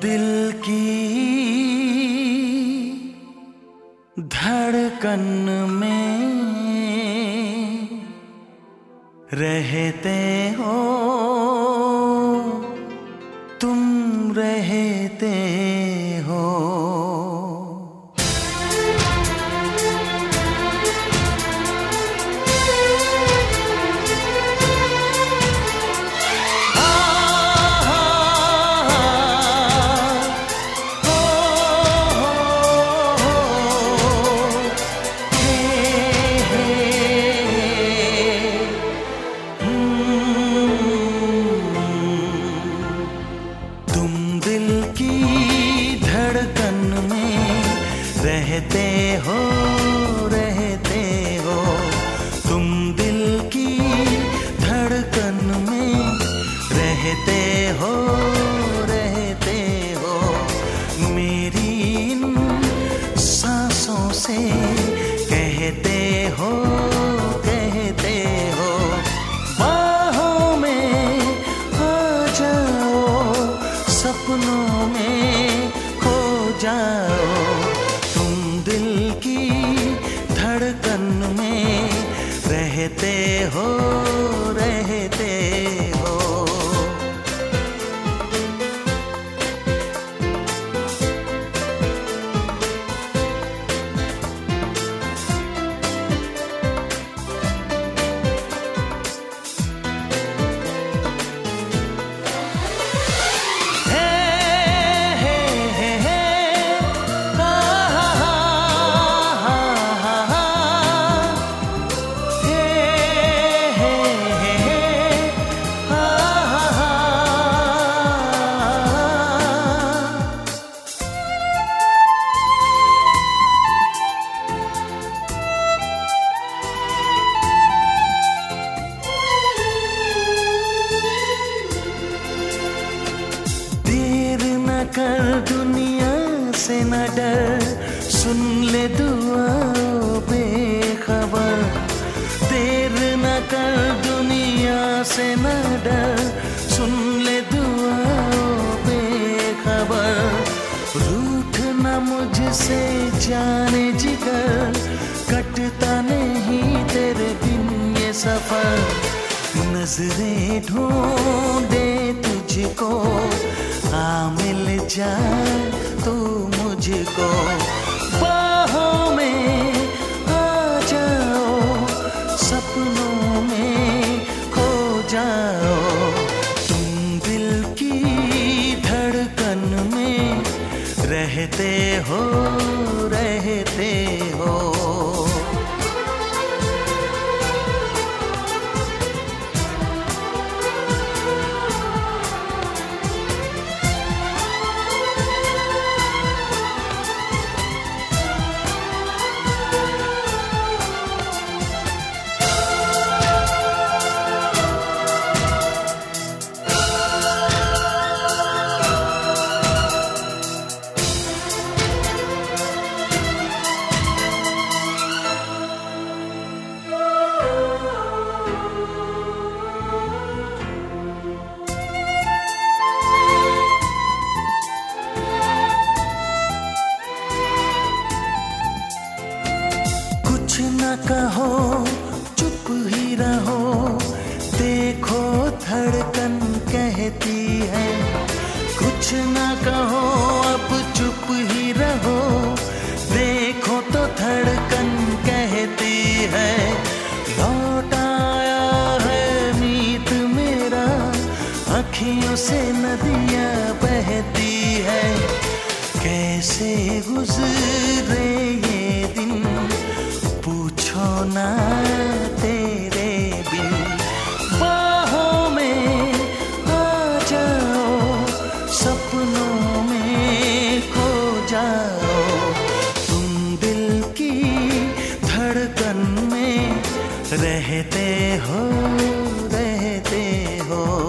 दिल की धड़कन में रहते हो। रहते हो रहते हो। तुम दिल की धड़कन में रहते हो। रहते हो। कर दुनिया से न डर। सुन ले दुआ बेखबर देर न कर, दुनिया से न डर। सुन ले दुआ बेखबर रूठ न मुझसे, जाने जिगर। कटता नहीं तेरे दिन ये सफ़र। नज़रें ढूंढे तुझको, आ मिल जाए तू मुझको। बाहों में आ जाओ, सपनों में खो जाओ। तुम दिल की धड़कन में रहते हो। न कहो, चुप ही रहो। देखो, धड़कन कहती है। कुछ न कहो, अब चुप ही रहो। देखो तो धड़कन कहती है। लौट आया है मीत मेरा। अखियों से नदियाँ बहती है। कैसे गुजरे होना तेरे बिन। बाहों में आ जाओ, सपनों में खो जाओ। तुम दिल की धड़कन में रहते हो रहते हो।